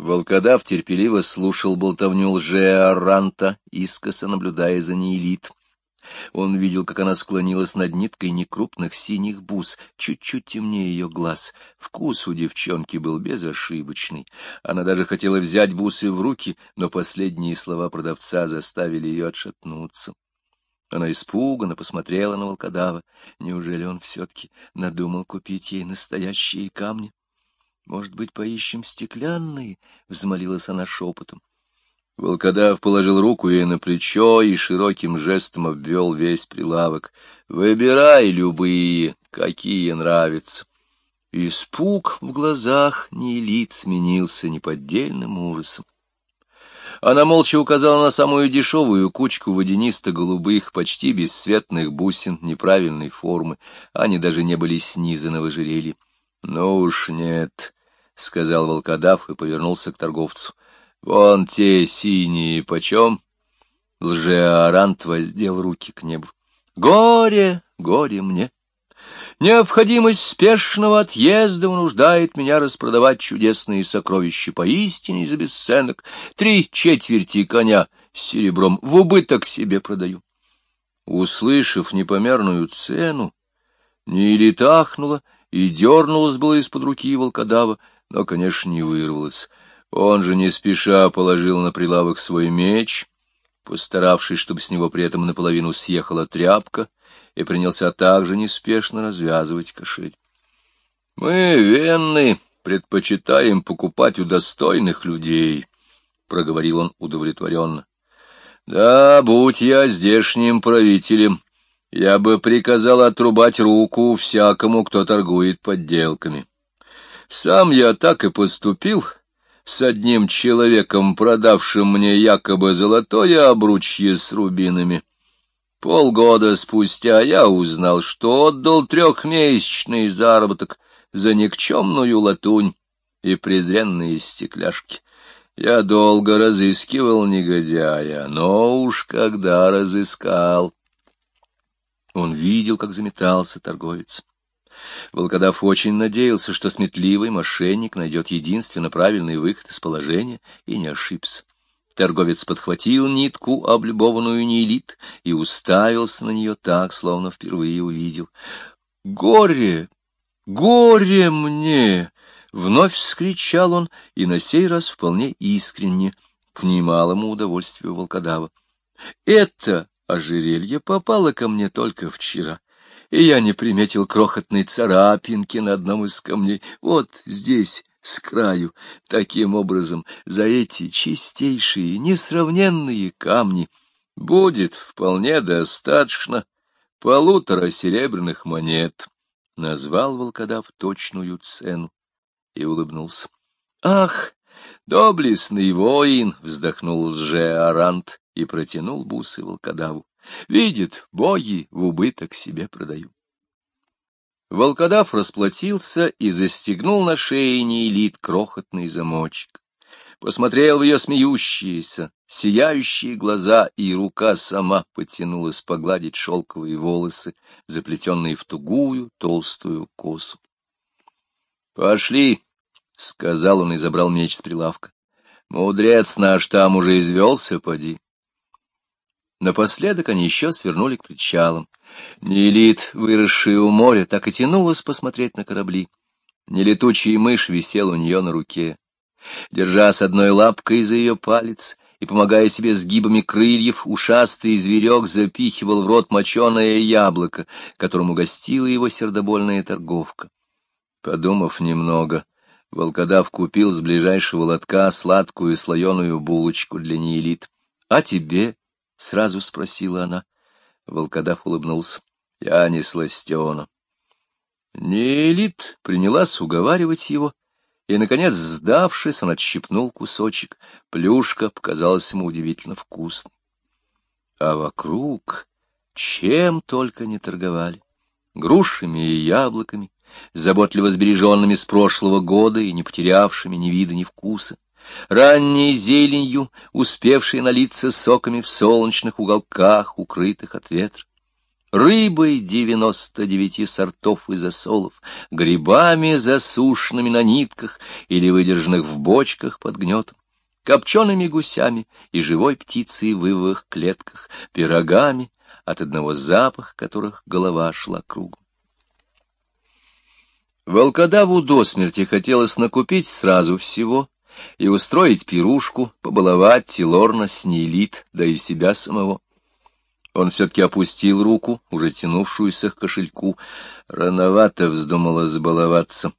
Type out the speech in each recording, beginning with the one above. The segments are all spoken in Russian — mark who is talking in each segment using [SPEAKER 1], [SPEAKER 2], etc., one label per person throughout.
[SPEAKER 1] Волкодав терпеливо слушал болтовню лже-аранта, искоса наблюдая за неэлит. Он видел, как она склонилась над ниткой некрупных синих бус, чуть-чуть темнее ее глаз. Вкус у девчонки был безошибочный. Она даже хотела взять бусы в руки, но последние слова продавца заставили ее отшатнуться. Она испуганно посмотрела на волкодава. Неужели он все-таки надумал купить ей настоящие камни? Может быть, поищем стеклянные? — взмолилась она шепотом. Волкодав положил руку ей на плечо и широким жестом обвел весь прилавок. «Выбирай любые, какие нравятся». Испуг в глазах Нейлит сменился неподдельным ужасом. Она молча указала на самую дешевую кучку водянисто-голубых, почти бесцветных бусин неправильной формы. Они даже не были снизаны в ожерелье. — Ну уж нет, — сказал волкодав и повернулся к торговцу. — Вон те синие почем? Лжеорант воздел руки к небу. — Горе, горе мне! Необходимость спешного отъезда вынуждает меня распродавать чудесные сокровища поистине за бесценок. Три четверти коня с серебром в убыток себе продаю. Услышав непомерную цену, Нили тахнула и дернулась было из-под руки волкодава, но, конечно, не вырвалась. Он же не спеша положил на прилавок свой меч, постаравшись, чтобы с него при этом наполовину съехала тряпка, и принялся также неспешно развязывать кошель. — Мы, венны, предпочитаем покупать у достойных людей, — проговорил он удовлетворенно. — Да, будь я здешним правителем, я бы приказал отрубать руку всякому, кто торгует подделками. Сам я так и поступил с одним человеком, продавшим мне якобы золотое обручье с рубинами. Полгода спустя я узнал, что отдал трехмесячный заработок за никчемную латунь и презренные стекляшки. Я долго разыскивал негодяя, но уж когда разыскал... Он видел, как заметался торговец. Волкодав очень надеялся, что сметливый мошенник найдет единственно правильный выход из положения, и не ошибся. Торговец подхватил нитку, облюбованную неэлит, и уставился на нее так, словно впервые увидел. «Горе! Горе мне!» — вновь вскричал он, и на сей раз вполне искренне, к немалому удовольствию волкодава. «Это ожерелье попало ко мне только вчера и я не приметил крохотной царапинки на одном из камней. Вот здесь, с краю, таким образом, за эти чистейшие, несравненные камни будет вполне достаточно полутора серебряных монет. Назвал волкодав точную цену и улыбнулся. — Ах, доблестный воин! — вздохнул лже-арант и протянул бусы волкодаву. Видит, боги в убыток себе продаю. Волкодав расплатился и застегнул на шее неэлит крохотный замочек. Посмотрел в ее смеющиеся, сияющие глаза, и рука сама потянулась погладить шелковые волосы, заплетенные в тугую толстую косу. — Пошли, — сказал он и забрал меч с прилавка. — Мудрец наш там уже извелся, поди. Напоследок они еще свернули к причалам. Нелит, выросшая у моря, так и тянулась посмотреть на корабли. Нелетучий мышь висел у нее на руке. Держа с одной лапкой за ее палец и помогая себе сгибами крыльев, ушастый зверек запихивал в рот моченое яблоко, которому гостила его сердобольная торговка. Подумав немного, волкодав купил с ближайшего лотка сладкую слоеную булочку для неэлит. — А тебе? — сразу спросила она. Волкодав улыбнулся. — Я не сластена. Неэлит принялась уговаривать его, и, наконец, сдавшись, он отщипнул кусочек. Плюшка показалась ему удивительно вкусной. А вокруг чем только не торговали. Грушами и яблоками, заботливо сбереженными с прошлого года и не потерявшими ни вида, ни вкуса ранней зеленью, успевшей налиться соками в солнечных уголках, укрытых от ветра. рыбой девяносто девяти сортов и засолов, грибами, засушенными на нитках или выдержанных в бочках под гнетом, копчеными гусями и живой птицей в ивовых клетках, пирогами, от одного запаха которых голова шла кругом. Волкодаву до смерти хотелось накупить сразу всего и устроить пирушку, побаловать Тилорна, Снейлит, да и себя самого. Он все-таки опустил руку, уже тянувшуюся к кошельку. Рановато вздумала забаловаться.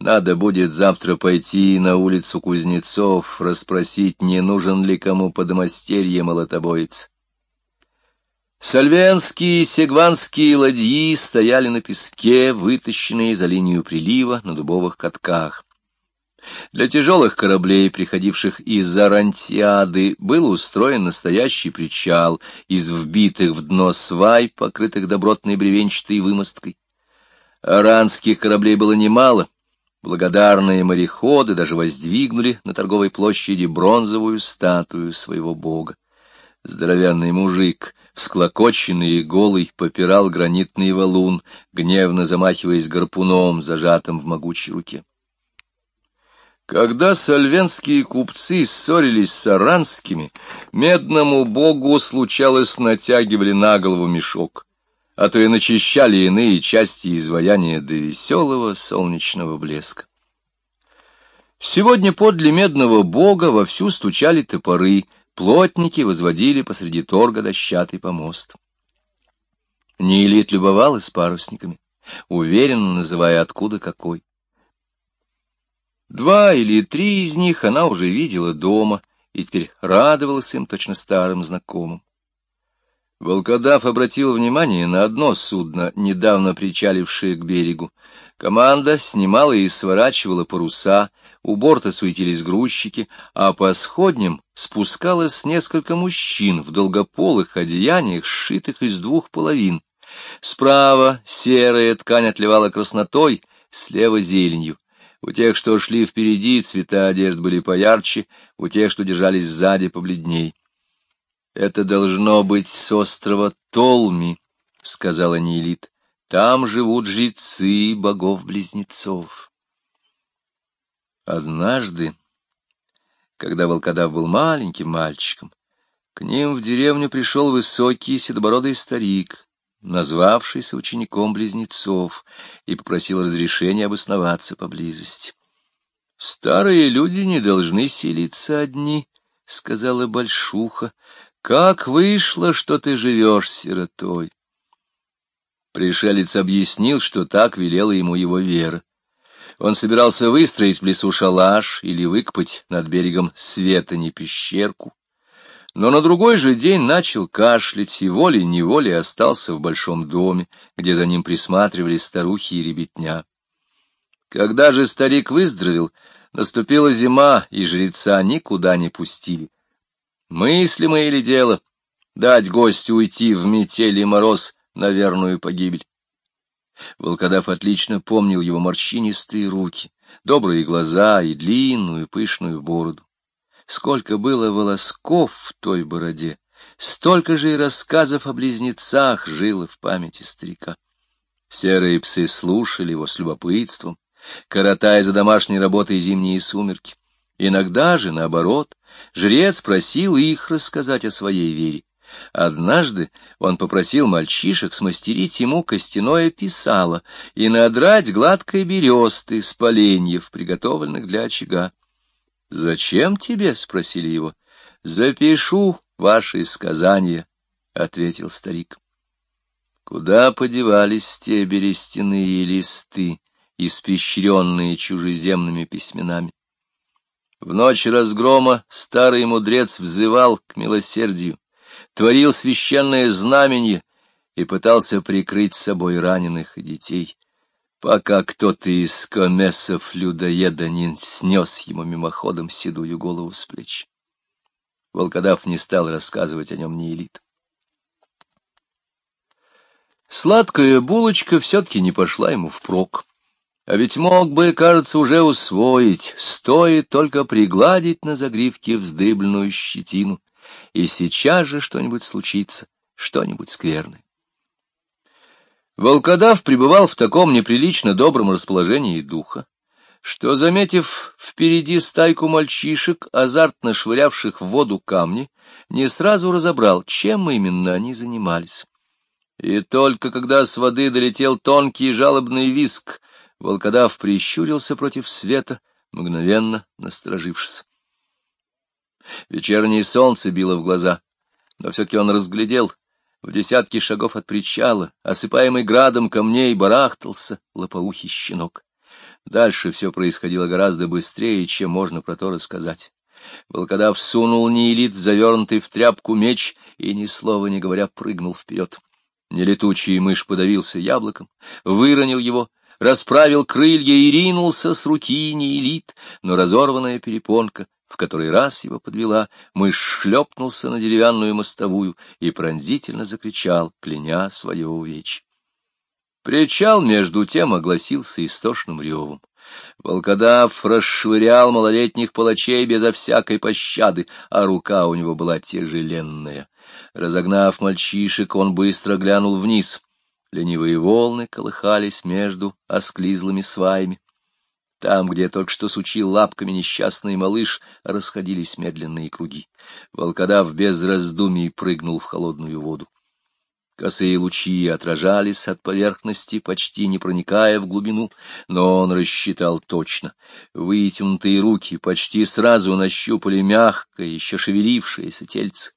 [SPEAKER 1] Надо будет завтра пойти на улицу Кузнецов, расспросить, не нужен ли кому подмастерье молотобоец. Сальвенские и сегванские ладьи стояли на песке, вытащенные за линию прилива на дубовых катках. Для тяжелых кораблей, приходивших из Арантиады, был устроен настоящий причал из вбитых в дно свай, покрытых добротной бревенчатой вымосткой. Аранских кораблей было немало. Благодарные мореходы даже воздвигнули на торговой площади бронзовую статую своего бога. Здоровянный мужик, всклокоченный и голый, попирал гранитный валун, гневно замахиваясь гарпуном, зажатым в могучей руке. Когда сальвенские купцы ссорились с аранскими, медному богу случалось натягивали на голову мешок, а то и начищали иные части изваяния до веселого солнечного блеска. Сегодня подле медного бога вовсю стучали топоры, плотники возводили посреди торга дощатый помост. Неэлит любовалась парусниками, уверенно называя откуда какой. Два или три из них она уже видела дома и теперь радовалась им точно старым знакомым. Волкодав обратил внимание на одно судно, недавно причалившее к берегу. Команда снимала и сворачивала паруса, у борта суетились грузчики, а по сходням спускалось несколько мужчин в долгополых одеяниях, сшитых из двух половин. Справа серая ткань отливала краснотой, слева — зеленью. У тех, что шли впереди, цвета одежд были поярче, у тех, что держались сзади, побледней. — Это должно быть с острова Толми, — сказала Нейлит. — Там живут жрецы богов-близнецов. Однажды, когда волкодав был маленьким мальчиком, к ним в деревню пришел высокий седобородый старик, назвавшийся учеником близнецов, и попросил разрешения обосноваться поблизости. — Старые люди не должны селиться одни, — сказала Большуха. — Как вышло, что ты живешь сиротой? Пришелец объяснил, что так велела ему его вера. Он собирался выстроить в лесу шалаш или выкопать над берегом Светани пещерку, но на другой же день начал кашлять и волей-неволей остался в большом доме, где за ним присматривали старухи и ребятня. Когда же старик выздоровел, наступила зима, и жреца никуда не пустили. Мыслимое ли дело дать гостю уйти в метель и мороз на верную погибель? Волкодав отлично помнил его морщинистые руки, добрые глаза и длинную пышную бороду. Сколько было волосков в той бороде, столько же и рассказов о близнецах жило в памяти старика. Серые псы слушали его с любопытством, коротая за домашней работой зимние сумерки. Иногда же, наоборот, жрец просил их рассказать о своей вере. Однажды он попросил мальчишек смастерить ему костяное писало и надрать гладкой бересты с поленьев, приготовленных для очага. — Зачем тебе? — спросили его. — Запишу ваши сказания, — ответил старик. Куда подевались те берестяные листы, испещренные чужеземными письменами? В ночь разгрома старый мудрец взывал к милосердию, творил священное знамение и пытался прикрыть собой раненых и детей пока кто-то из комесов-людоеда не снес ему мимоходом седую голову с плеч. Волкодав не стал рассказывать о нем ни элит. Сладкая булочка все-таки не пошла ему впрок. А ведь мог бы, кажется, уже усвоить, стоит только пригладить на загривке вздыбленную щетину, и сейчас же что-нибудь случится, что-нибудь скверное. Волкодав пребывал в таком неприлично добром расположении духа, что, заметив впереди стайку мальчишек, азартно швырявших в воду камни, не сразу разобрал, чем именно они занимались. И только когда с воды долетел тонкий жалобный виск, волкодав прищурился против света, мгновенно насторожившись. Вечернее солнце било в глаза, но все-таки он разглядел — в десятки шагов от причала, осыпаемый градом камней, барахтался лопоухий щенок. Дальше все происходило гораздо быстрее, чем можно про то рассказать. Волкодав сунул неэлит, завернутый в тряпку меч, и, ни слова не говоря, прыгнул вперед. Нелетучий мышь подавился яблоком, выронил его, расправил крылья и ринулся с руки неэлит, но разорванная перепонка в который раз его подвела, мышь шлепнулся на деревянную мостовую и пронзительно закричал, кляня свое увечье. Причал между тем огласился истошным ревом. Волкодав расшвырял малолетних палачей безо всякой пощады, а рука у него была тяжеленная. Разогнав мальчишек, он быстро глянул вниз. Ленивые волны колыхались между осклизлыми сваями. Там, где только что сучил лапками несчастный малыш, расходились медленные круги. Волкодав без раздумий прыгнул в холодную воду. Косые лучи отражались от поверхности, почти не проникая в глубину, но он рассчитал точно. Вытянутые руки почти сразу нащупали мягкое, еще шевелившееся тельце.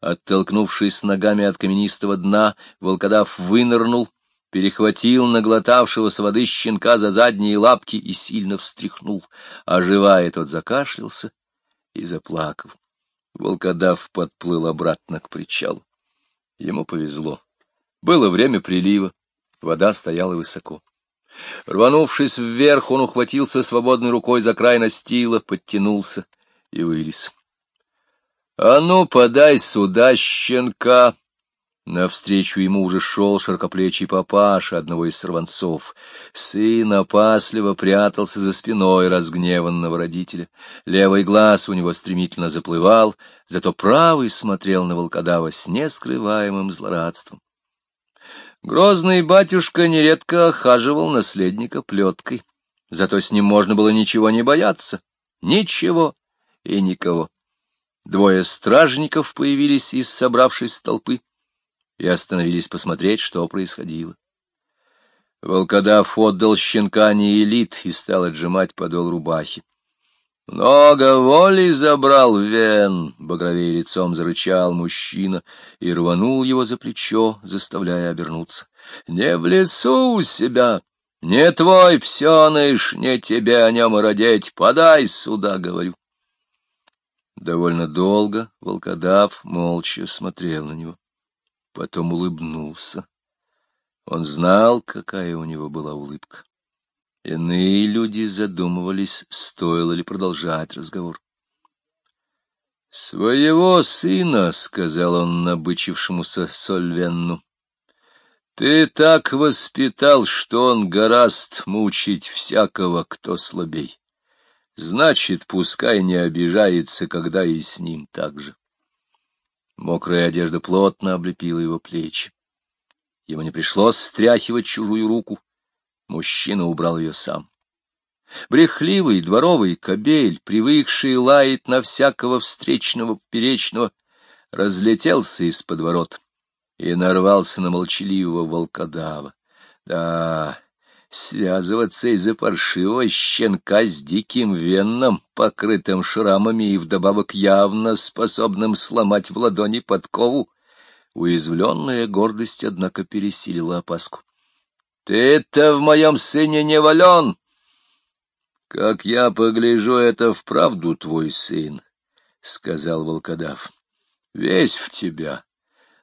[SPEAKER 1] Оттолкнувшись ногами от каменистого дна, волкодав вынырнул перехватил наглотавшегося воды щенка за задние лапки и сильно встряхнул. Оживая, тот закашлялся и заплакал. Волкодав подплыл обратно к причалу. Ему повезло. Было время прилива, вода стояла высоко. Рванувшись вверх, он ухватился свободной рукой за край настила, подтянулся и вылез. — А ну, подай сюда щенка! Навстречу ему уже шел широкоплечий папаша одного из сорванцов. Сын опасливо прятался за спиной разгневанного родителя. Левый глаз у него стремительно заплывал, зато правый смотрел на волкодава с нескрываемым злорадством. Грозный батюшка нередко охаживал наследника плеткой, зато с ним можно было ничего не бояться, ничего и никого. Двое стражников появились из собравшейся толпы и остановились посмотреть, что происходило. Волкодав отдал щенка неэлит и стал отжимать подол рубахи. «Много воли забрал Вен!» — багровее лицом зарычал мужчина и рванул его за плечо, заставляя обернуться. «Не в лесу у себя! Не твой псеныш, не тебе о нем родить! Подай сюда, — говорю!» Довольно долго волкодав молча смотрел на него потом улыбнулся. Он знал, какая у него была улыбка. Иные люди задумывались, стоило ли продолжать разговор. — Своего сына, — сказал он набычившемуся Сольвенну, — ты так воспитал, что он гораст мучить всякого, кто слабей. Значит, пускай не обижается, когда и с ним так же. Мокрая одежда плотно облепила его плечи. Ему не пришлось стряхивать чужую руку. Мужчина убрал ее сам. Брехливый дворовый кобель, привыкший лаять на всякого встречного поперечного, разлетелся из-под ворот и нарвался на молчаливого волкодава. Да, связываться из-за паршивого щенка с диким венном, покрытым шрамами и вдобавок явно способным сломать в ладони подкову. Уязвленная гордость, однако, пересилила опаску. — Ты-то в моем сыне не вален! — Как я погляжу, это вправду твой сын, — сказал волкодав. — Весь в тебя.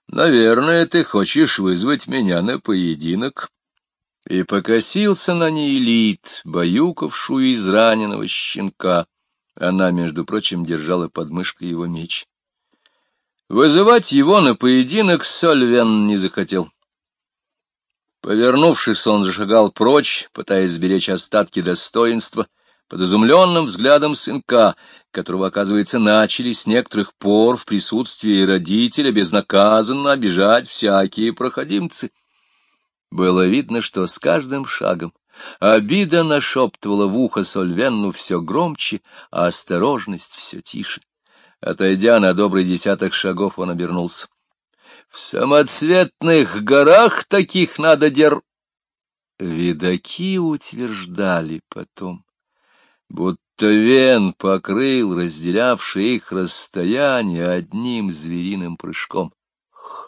[SPEAKER 1] Наверное, ты хочешь вызвать меня на поединок. — и покосился на неэлит, баюкавшую израненного щенка. Она, между прочим, держала под мышкой его меч. Вызывать его на поединок Сольвен не захотел. Повернувшись, он зашагал прочь, пытаясь сберечь остатки достоинства, под изумленным взглядом сынка, которого, оказывается, начали с некоторых пор в присутствии родителя безнаказанно обижать всякие проходимцы. Было видно, что с каждым шагом обида нашептывала в ухо Сольвенну все громче, а осторожность все тише. Отойдя на добрый десяток шагов, он обернулся. — В самоцветных горах таких надо дер... Видаки утверждали потом, будто Вен покрыл разделявший их расстояние одним звериным прыжком.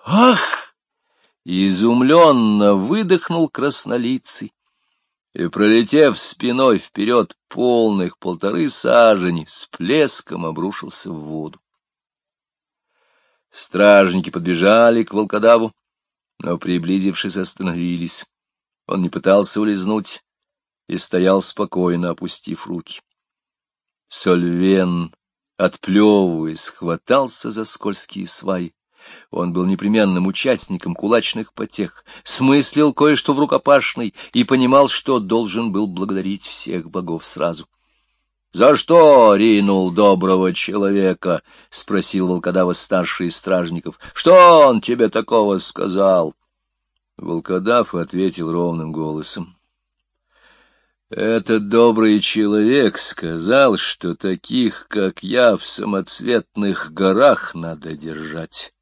[SPEAKER 1] «Ах!» — изумленно выдохнул краснолицый и, пролетев спиной вперед полных полторы сажени, с плеском обрушился в воду. Стражники подбежали к волкодаву, но, приблизившись, остановились. Он не пытался улизнуть и стоял спокойно, опустив руки. Сольвен, отплевываясь, хватался за скользкие сваи. Он был непременным участником кулачных потех, смыслил кое-что в рукопашной и понимал, что должен был благодарить всех богов сразу. — За что ринул доброго человека? — спросил волкодава старший из стражников. — Что он тебе такого сказал? Волкодав ответил ровным голосом. Этот добрый человек сказал, что таких, как я, в самоцветных горах надо держать.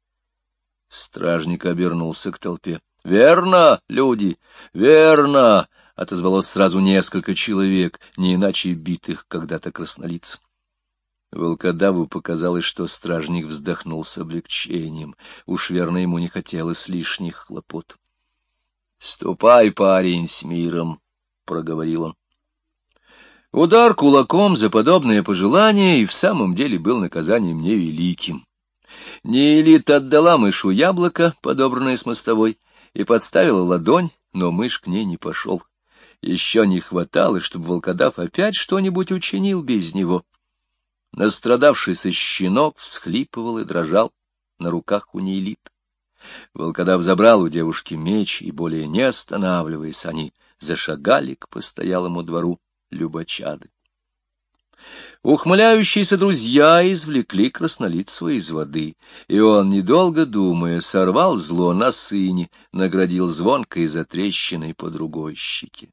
[SPEAKER 1] Стражник обернулся к толпе. — Верно, люди, верно! — отозвалось сразу несколько человек, не иначе битых когда-то краснолиц. Волкодаву показалось, что стражник вздохнул с облегчением. Уж верно ему не хотелось лишних хлопот. — Ступай, парень, с миром! — проговорил он. Удар кулаком за подобное пожелание и в самом деле был наказанием невеликим. Неэлит отдала мышу яблоко, подобранное с мостовой, и подставила ладонь, но мышь к ней не пошел. Еще не хватало, чтобы волкодав опять что-нибудь учинил без него. Настрадавшийся щенок всхлипывал и дрожал на руках у неэлит. Волкодав забрал у девушки меч, и, более не останавливаясь, они зашагали к постоялому двору Любочады. Ухмыляющиеся друзья извлекли краснолицего из воды, и он, недолго думая, сорвал зло на сыне, наградил звонкой затрещиной по другой щеке.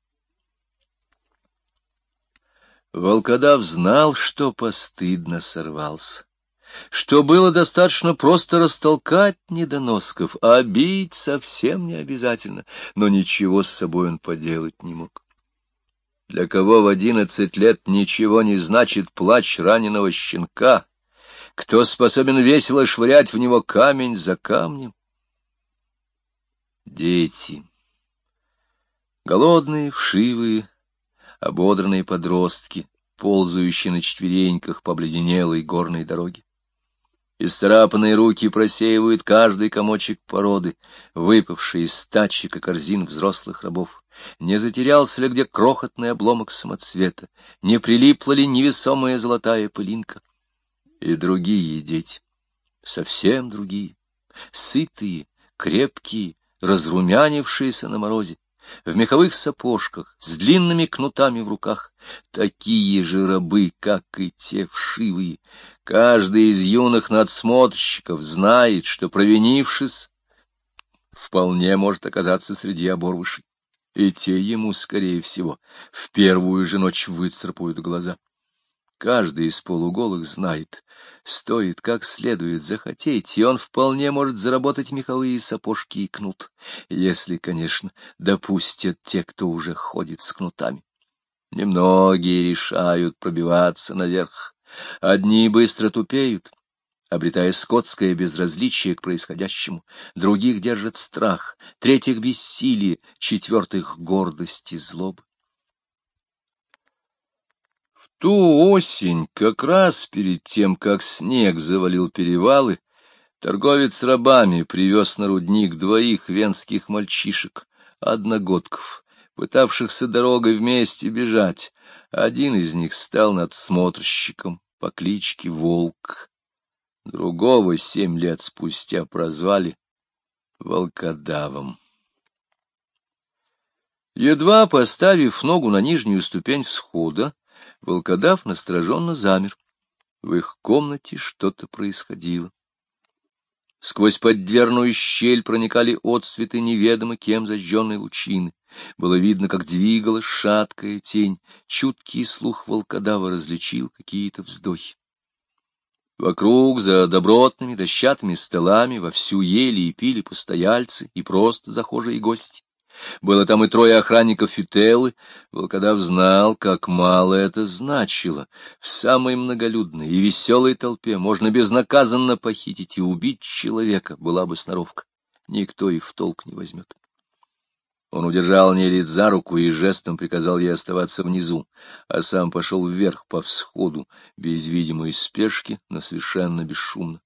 [SPEAKER 1] Волкодав знал, что постыдно сорвался что было достаточно просто растолкать недоносков, а бить совсем не обязательно, но ничего с собой он поделать не мог. Для кого в одиннадцать лет ничего не значит плач раненого щенка, кто способен весело швырять в него камень за камнем? Дети. Голодные, вшивые, ободранные подростки, ползающие на четвереньках по обледенелой горной дороге. Исцарапанные руки просеивают каждый комочек породы, выпавший из тачек и корзин взрослых рабов. Не затерялся ли где крохотный обломок самоцвета, не прилипла ли невесомая золотая пылинка. И другие дети, совсем другие, сытые, крепкие, разрумянившиеся на морозе, в меховых сапожках, с длинными кнутами в руках, такие же рабы, как и те вшивые. Каждый из юных надсмотрщиков знает, что, провинившись, вполне может оказаться среди оборвышей, и те ему, скорее всего, в первую же ночь выцарапают глаза. Каждый из полуголых знает, стоит как следует захотеть, и он вполне может заработать меховые сапожки и кнут, если, конечно, допустят те, кто уже ходит с кнутами. Немногие решают пробиваться наверх. Одни быстро тупеют, обретая скотское безразличие к происходящему, других держит страх, третьих — бессилие, четвертых — гордость и злоба ту осень, как раз перед тем, как снег завалил перевалы, торговец рабами привез на рудник двоих венских мальчишек, одногодков, пытавшихся дорогой вместе бежать. Один из них стал надсмотрщиком по кличке Волк. Другого семь лет спустя прозвали Волкодавом. Едва поставив ногу на нижнюю ступень всхода, Волкодав настороженно замер. В их комнате что-то происходило. Сквозь поддверную щель проникали отсветы неведомо кем зажженной лучины. Было видно, как двигалась шаткая тень. Чуткий слух волкодава различил какие-то вздохи. Вокруг, за добротными дощатыми столами, вовсю ели и пили постояльцы и просто захожие гости. Было там и трое охранников Фителлы. Волкодав знал, как мало это значило. В самой многолюдной и веселой толпе можно безнаказанно похитить и убить человека, была бы сноровка. Никто их в толк не возьмет. Он удержал Нелит за руку и жестом приказал ей оставаться внизу, а сам пошел вверх по всходу, без видимой спешки, но совершенно бесшумно.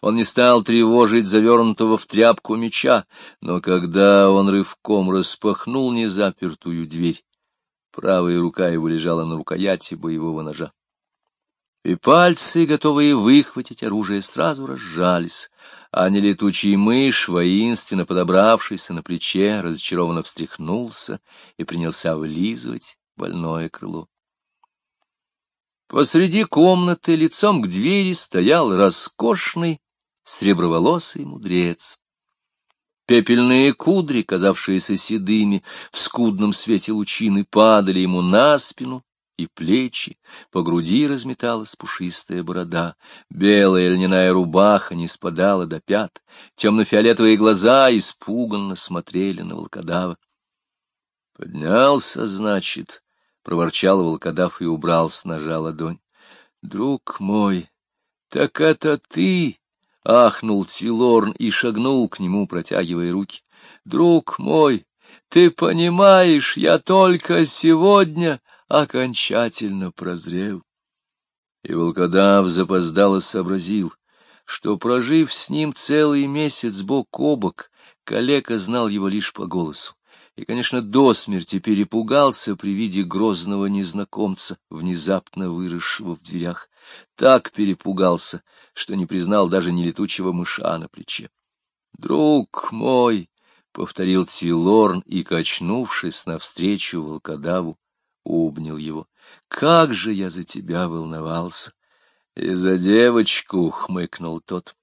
[SPEAKER 1] Он не стал тревожить завернутого в тряпку меча, но когда он рывком распахнул незапертую дверь, правая рука его лежала на рукояти боевого ножа. И пальцы, готовые выхватить оружие, сразу разжались, а нелетучий мышь, воинственно подобравшийся на плече, разочарованно встряхнулся и принялся вылизывать больное крыло. Посреди комнаты лицом к двери стоял роскошный среброволосый мудрец. Пепельные кудри, казавшиеся седыми, в скудном свете лучины, падали ему на спину и плечи, по груди разметалась пушистая борода, белая льняная рубаха не спадала до пят, темно-фиолетовые глаза испуганно смотрели на волкодава. Поднялся, значит, — проворчал волкодав и убрал с ножа ладонь. — Друг мой, так это ты? — ахнул Тилорн и шагнул к нему, протягивая руки. — Друг мой, ты понимаешь, я только сегодня окончательно прозрел. И волкодав запоздало сообразил, что, прожив с ним целый месяц бок о бок, калека знал его лишь по голосу и, конечно, до смерти перепугался при виде грозного незнакомца, внезапно выросшего в дверях. Так перепугался, что не признал даже не летучего мыша на плече. — Друг мой! — повторил Тилорн и, качнувшись навстречу волкодаву, обнял его. — Как же я за тебя волновался! — И за девочку! — хмыкнул тот.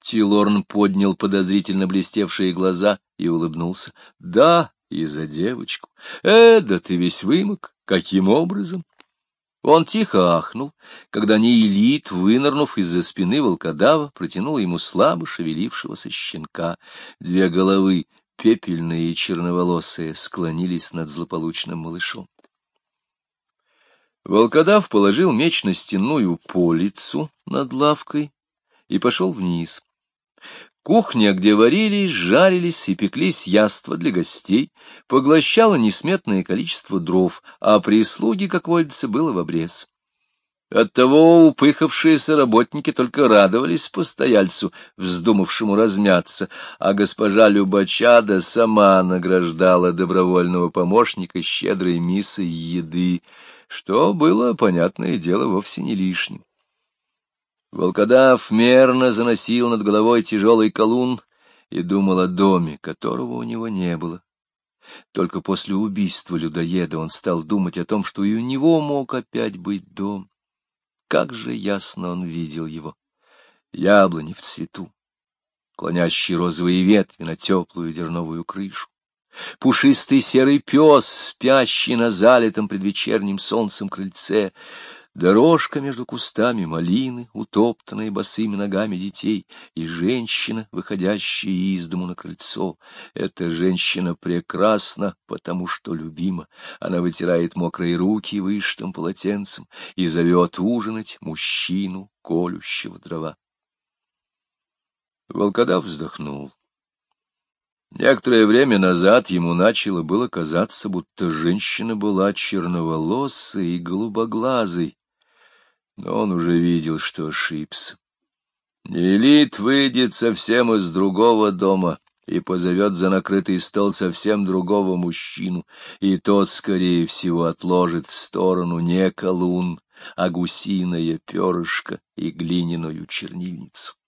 [SPEAKER 1] Тилорн поднял подозрительно блестевшие глаза и улыбнулся. — Да, и за девочку. Э, да ты весь вымок. Каким образом? Он тихо ахнул, когда Неилит, вынырнув из-за спины волкодава, протянул ему слабо шевелившегося щенка. Две головы, пепельные и черноволосые, склонились над злополучным малышом. Волкодав положил меч на стенную полицу над лавкой и пошел вниз. Кухня, где варились, жарились и пеклись яства для гостей, поглощала несметное количество дров, а прислуги, как водится, было в обрез. Оттого упыхавшиеся работники только радовались постояльцу, вздумавшему размяться, а госпожа Любачада сама награждала добровольного помощника щедрой миссой еды, что было, понятное дело, вовсе не лишним. Волкодав мерно заносил над головой тяжелый колун и думал о доме, которого у него не было. Только после убийства людоеда он стал думать о том, что и у него мог опять быть дом. Как же ясно он видел его! Яблони в цвету, клонящие розовые ветви на теплую дерновую крышу, пушистый серый пес, спящий на залитом предвечерним солнцем крыльце — Дорожка между кустами малины, утоптанная босыми ногами детей, и женщина, выходящая из дому на крыльцо. Эта женщина прекрасна, потому что любима. Она вытирает мокрые руки вышитым полотенцем и зовет ужинать мужчину, колющего дрова. Волкодав вздохнул. Некоторое время назад ему начало было казаться, будто женщина была черноволосой и голубоглазой, но он уже видел, что ошибся. Нелит выйдет совсем из другого дома и позовет за накрытый стол совсем другого мужчину, и тот, скорее всего, отложит в сторону не колун, а гусиное перышко и глиняную чернильницу.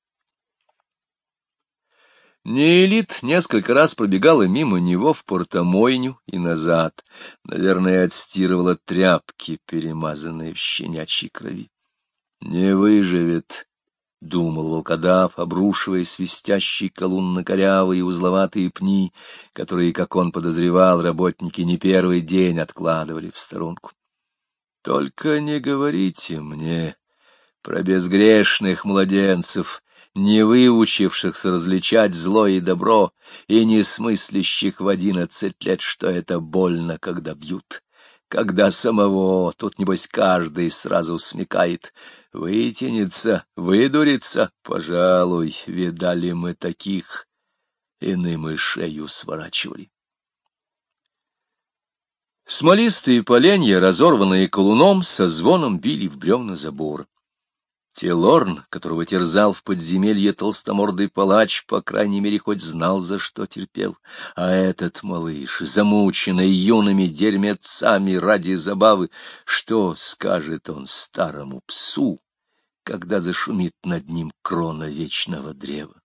[SPEAKER 1] Неэлит несколько раз пробегала мимо него в портомойню и назад, наверное, отстирывала тряпки, перемазанные в щенячьей крови. Не выживет, думал волкодав, обрушивая свистящий колун на корявые узловатые пни, которые, как он подозревал, работники не первый день откладывали в сторонку. Только не говорите мне про безгрешных младенцев, не выучившихся различать зло и добро, и не смыслящих в одиннадцать лет, что это больно, когда бьют. Когда самого, тут, небось, каждый сразу смекает, вытянется, выдурится, пожалуй, видали мы таких, иным и шею сворачивали. Смолистые поленья, разорванные колуном, со звоном били в бревна забора. Телорн, которого терзал в подземелье толстомордый палач, по крайней мере, хоть знал, за что терпел. А этот малыш, замученный юными дерьмецами ради забавы, что скажет он старому псу, когда зашумит над ним крона вечного древа?